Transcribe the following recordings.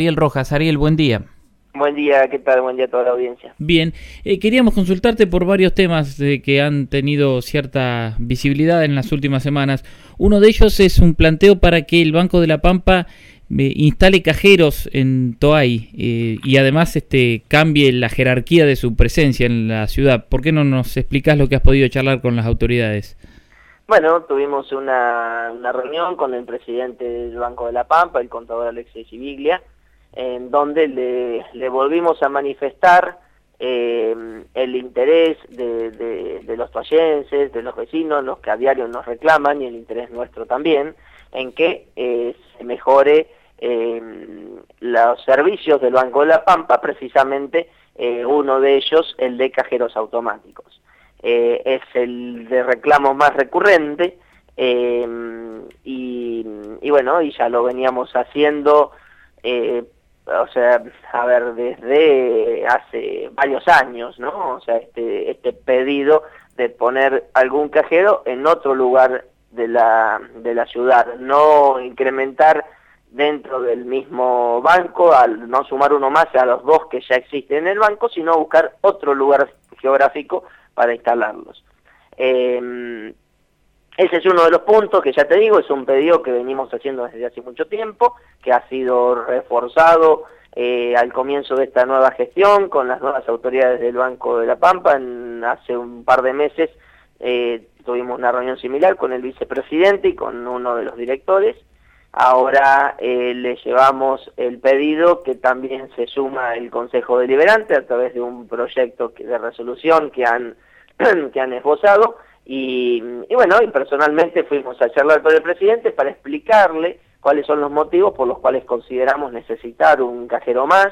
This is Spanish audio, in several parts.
Ariel Rojas. Ariel, buen día. Buen día, ¿qué tal? Buen día a toda la audiencia. Bien, eh, queríamos consultarte por varios temas eh, que han tenido cierta visibilidad en las últimas semanas. Uno de ellos es un planteo para que el Banco de la Pampa eh, instale cajeros en Toay y además este, cambie la jerarquía de su presencia en la ciudad. ¿Por qué no nos explicas lo que has podido charlar con las autoridades? Bueno, tuvimos una, una reunión con el presidente del Banco de la Pampa, el contador Alexis Civiglia, en donde le, volvimos a manifestar eh, el interés de, los toallenses, de los vecinos, los que a diario nos reclaman y el interés nuestro también, en que eh, se mejore eh, los servicios del Banco de la Pampa, precisamente uno de ellos, el de cajeros automáticos. es el de reclamo más recurrente y, y, bueno, y ya lo veníamos haciendo o sea, a ver, desde hace varios años, ¿no? O sea, este, este pedido de poner algún cajero en otro lugar de la, de la ciudad, no incrementar dentro del mismo banco, al no sumar uno más a los dos que ya existen en el banco, sino buscar otro lugar geográfico para instalarlos. Eh, ese es uno de los puntos que ya te digo, es un pedido que venimos haciendo desde hace mucho tiempo, que ha sido reforzado eh, al comienzo de esta nueva gestión con las nuevas autoridades del Banco de la Pampa. hace un par de meses eh, tuvimos una reunión similar con el vicepresidente y con uno de los directores. Ahora eh, le llevamos el pedido que también se suma el Consejo Deliberante a través de un proyecto de resolución que han, que han esbozado y, bueno, y personalmente fuimos a charlar con el presidente para explicarle cuáles son los motivos por los cuales consideramos necesitar un cajero más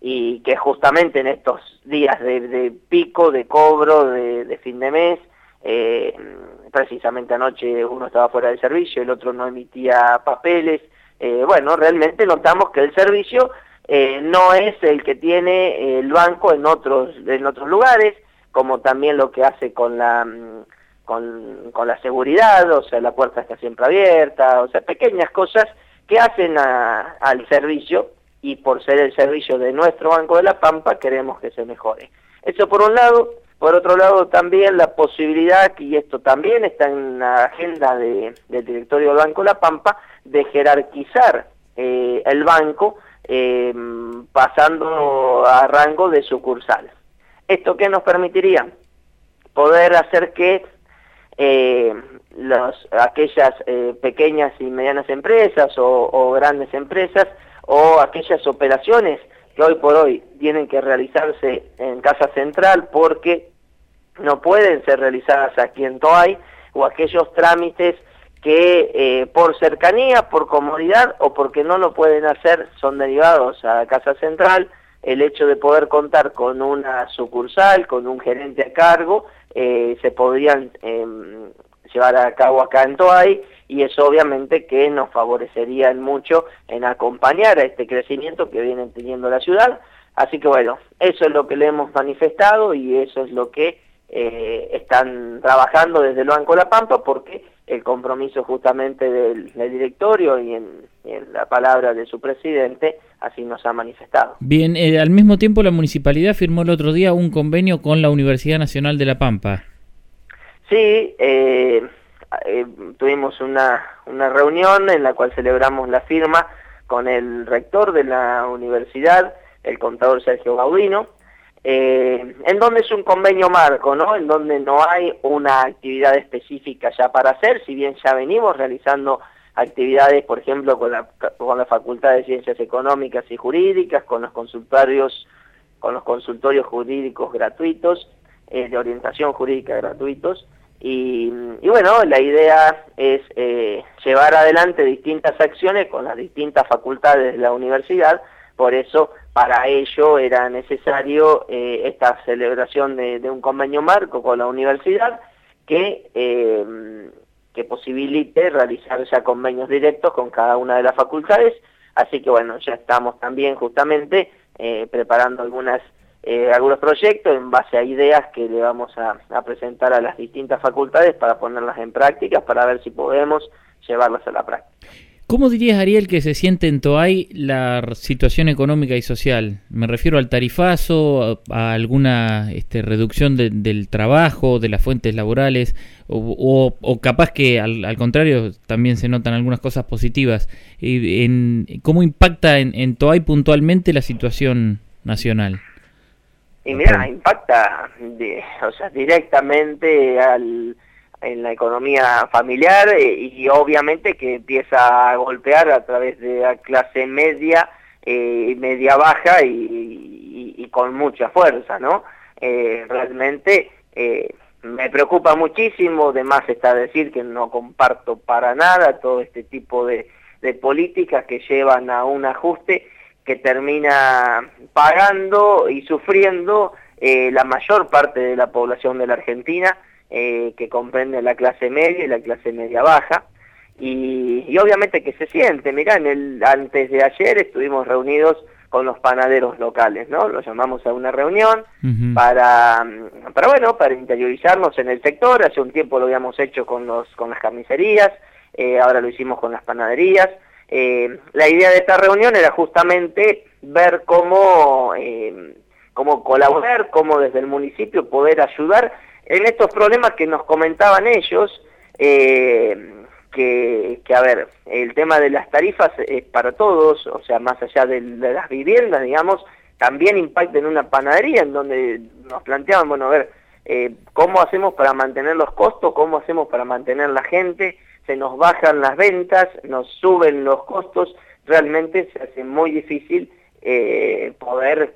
y que justamente en estos días de, pico, de cobro, de, fin de mes, eh, precisamente anoche uno estaba fuera del servicio, el otro no emitía papeles, eh, bueno, realmente notamos que el servicio eh, no es el que tiene el banco en otros, en otros lugares, como también lo que hace con la con, la seguridad, o sea, la puerta está siempre abierta, o sea, pequeñas cosas que hacen al servicio y por ser el servicio de nuestro Banco de la Pampa queremos que se mejore. Eso por un lado, por otro lado también la posibilidad, y esto también está en la agenda del directorio del Banco de la Pampa, de jerarquizar eh, el banco eh, pasando a rango de sucursal. ¿Esto qué nos permitiría? Poder hacer que eh, aquellas eh, pequeñas y medianas empresas o, grandes empresas o aquellas operaciones que hoy por hoy tienen que realizarse en Casa Central porque no pueden ser realizadas aquí en Toay o aquellos trámites que eh, por cercanía, por comodidad o porque no lo pueden hacer son derivados a Casa Central, el hecho de poder contar con una sucursal, con un gerente a cargo, eh, se podrían em, llevar a cabo acá en Toay y eso obviamente que nos favorecería mucho en acompañar a este crecimiento que viene teniendo la ciudad. Así que bueno, eso es lo que le hemos manifestado y eso es lo que eh, están trabajando desde el Banco La Pampa porque el compromiso justamente del, directorio y en, la palabra de su presidente así nos ha manifestado. Bien, eh, al mismo tiempo la municipalidad firmó el otro día un convenio con la Universidad Nacional de La Pampa. Sí, eh, eh, tuvimos una, una reunión en la cual celebramos la firma con el rector de la universidad, el contador Sergio Gaudino, eh, en donde es un convenio marco, ¿no? En donde no hay una actividad específica ya para hacer, si bien ya venimos realizando actividades, por ejemplo, con la, con Facultad de Ciencias Económicas y Jurídicas, con los consultorios, con los consultorios jurídicos gratuitos, eh, de orientación jurídica gratuitos, y, bueno, la idea es eh, llevar adelante distintas acciones con las distintas facultades de la universidad, por eso para ello era necesario eh, esta celebración de, un convenio marco con la universidad que, eh, que posibilite realizar ya convenios directos con cada una de las facultades, así que bueno, ya estamos también justamente eh, preparando algunos proyectos en base a ideas que le vamos a, a presentar a las distintas facultades para ponerlas en práctica, para ver si podemos llevarlas a la práctica. ¿Cómo dirías, Ariel, que se siente en Toay la situación económica y social? Me refiero al tarifazo, a, alguna este, reducción del trabajo, de las fuentes laborales, o, capaz que al, contrario también se notan algunas cosas positivas. En, ¿Cómo impacta en, en Toay puntualmente la situación nacional? Y mira, impacta o sea, directamente al en la economía familiar eh, y obviamente que empieza a golpear a través de la clase media, eh, media baja y, y, con mucha fuerza, ¿no? Eh, realmente me preocupa muchísimo, además está decir que no comparto para nada todo este tipo de, de políticas que llevan a un ajuste que termina pagando y sufriendo la mayor parte de la población de la Argentina, eh, que comprende la clase media y la clase media baja. Y, obviamente que se siente, mirá, en el, antes de ayer estuvimos reunidos con los panaderos locales, ¿no? Los llamamos a una reunión para, para, bueno, para interiorizarnos en el sector. Hace un tiempo lo habíamos hecho con, los, con las carnicerías, eh, ahora lo hicimos con las panaderías. Eh, la idea de esta reunión era justamente ver cómo, cómo colaborar, cómo desde el municipio poder ayudar en estos problemas que nos comentaban ellos, eh, que, que, a ver, el tema de las tarifas es para todos, o sea, más allá de, las viviendas, digamos, también impacta en una panadería, en donde nos planteaban, bueno, a ver, eh, ¿cómo hacemos para mantener los costos? ¿Cómo hacemos para mantener la gente? Se nos bajan las ventas, nos suben los costos, realmente se hace muy difícil eh, poder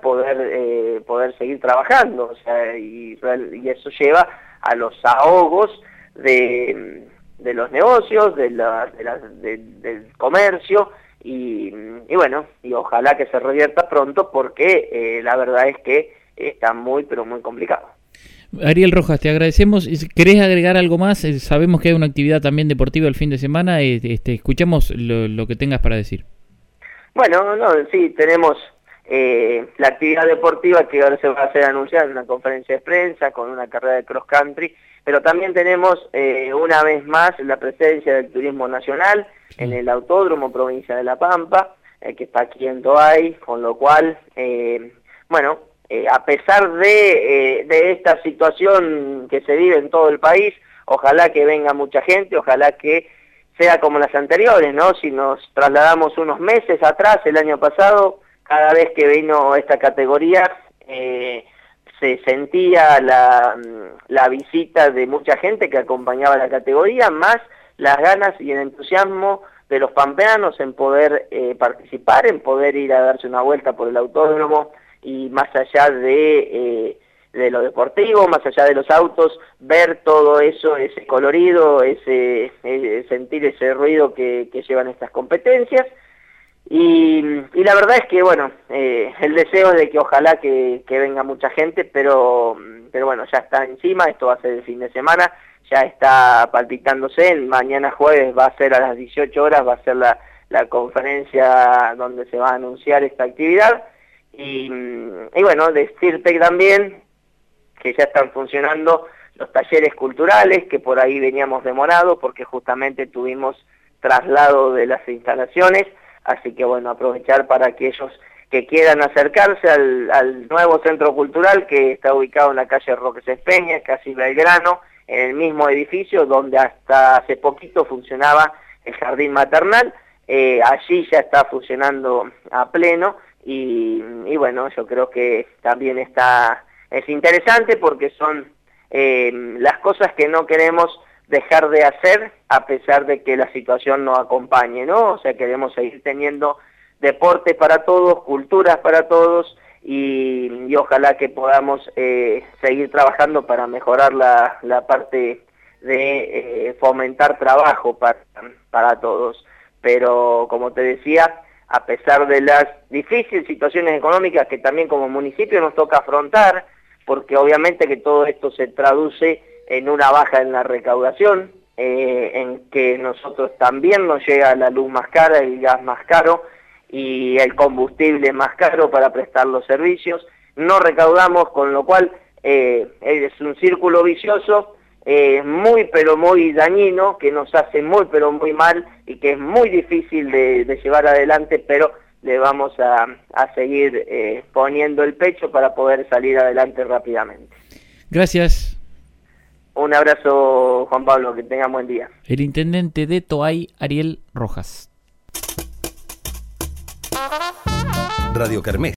poder eh, poder seguir trabajando o sea y, eso lleva a los ahogos de, de los negocios de la, de del comercio y, y, bueno y ojalá que se revierta pronto porque eh, la verdad es que está muy pero muy complicado Ariel Rojas, te agradecemos. ¿Querés agregar algo más? Eh, sabemos que hay una actividad también deportiva el fin de semana. Este, escuchamos lo, lo que tengas para decir. Bueno, no, sí, tenemos eh, la actividad deportiva que ahora se va a hacer anunciada en una conferencia de prensa con una carrera de cross country, pero también tenemos eh, una vez más la presencia del turismo nacional en el Autódromo Provincia de La Pampa, eh, que está aquí en Toay, con lo cual, bueno, a pesar de, de esta situación que se vive en todo el país, ojalá que venga mucha gente, ojalá que sea como las anteriores, ¿no? Si nos trasladamos unos meses atrás, el año pasado, cada vez que vino esta categoría eh, se sentía la, la, visita de mucha gente que acompañaba la categoría, más las ganas y el entusiasmo de los pampeanos en poder eh, participar, en poder ir a darse una vuelta por el autódromo y más allá de, eh, de lo deportivo, más allá de los autos, ver todo eso, ese colorido, ese, sentir ese ruido que llevan estas competencias. Y, la verdad es que, bueno, eh, el deseo es de que ojalá que, venga mucha gente, pero, pero bueno, ya está encima, esto va a ser el fin de semana, ya está palpitándose, mañana jueves va a ser a las 18 horas, va a ser la, la conferencia donde se va a anunciar esta actividad. Y, bueno, decirte también que ya están funcionando los talleres culturales, que por ahí veníamos demorados porque justamente tuvimos traslado de las instalaciones, Así que bueno, aprovechar para aquellos que quieran acercarse al, nuevo centro cultural que está ubicado en la calle Roque Espeña, casi Belgrano, en el mismo edificio donde hasta hace poquito funcionaba el jardín maternal. Eh, allí ya está funcionando a pleno y, bueno, yo creo que también está es interesante porque son eh, las cosas que no queremos dejar de hacer a pesar de que la situación no acompañe, ¿no? O sea, queremos seguir teniendo deporte para todos, culturas para todos y, ojalá que podamos eh, seguir trabajando para mejorar la, la parte de eh, fomentar trabajo para, para todos. Pero como te decía, a pesar de las difíciles situaciones económicas que también como municipio nos toca afrontar, porque obviamente que todo esto se traduce en una baja en la recaudación, eh, en que nosotros también nos llega la luz más cara, el gas más caro y el combustible más caro para prestar los servicios. No recaudamos, con lo cual eh, es un círculo vicioso eh, muy pero muy dañino, que nos hace muy pero muy mal y que es muy difícil de, de llevar adelante, pero le vamos a, a seguir poniendo el pecho para poder salir adelante rápidamente. Gracias. Un abrazo, Juan Pablo, que tengan buen día. El intendente de Toay, Ariel Rojas. Radio Carmes.